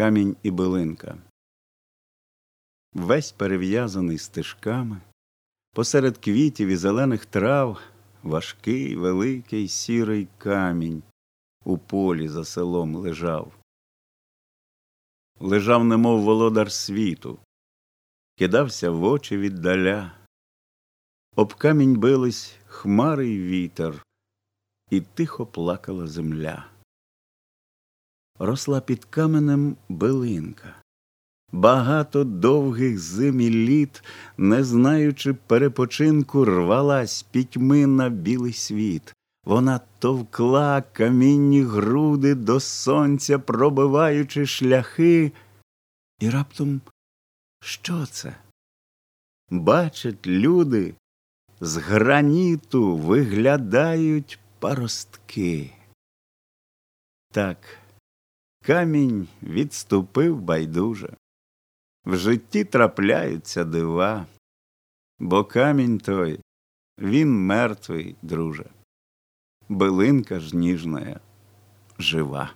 камінь і билинка. Весь перев'язаний стежками, посеред квітів і зелених трав, важкий, великий сірий камінь у полі за селом лежав. Лежав, немов володар світу, кидався в очі віддаля. Об камінь бились хмари й вітер, і тихо плакала земля. Росла під каменем билинка. Багато довгих зим і літ, не знаючи перепочинку, рвалась пітьми на білий світ. Вона товкла камінні груди до сонця, пробиваючи шляхи. І раптом що це? Бачать люди, з граніту виглядають паростки. Так, камінь відступив байдуже. В житті трапляються дива, бо камінь той, він мертвий, друже, билинка ж ніжная, жива.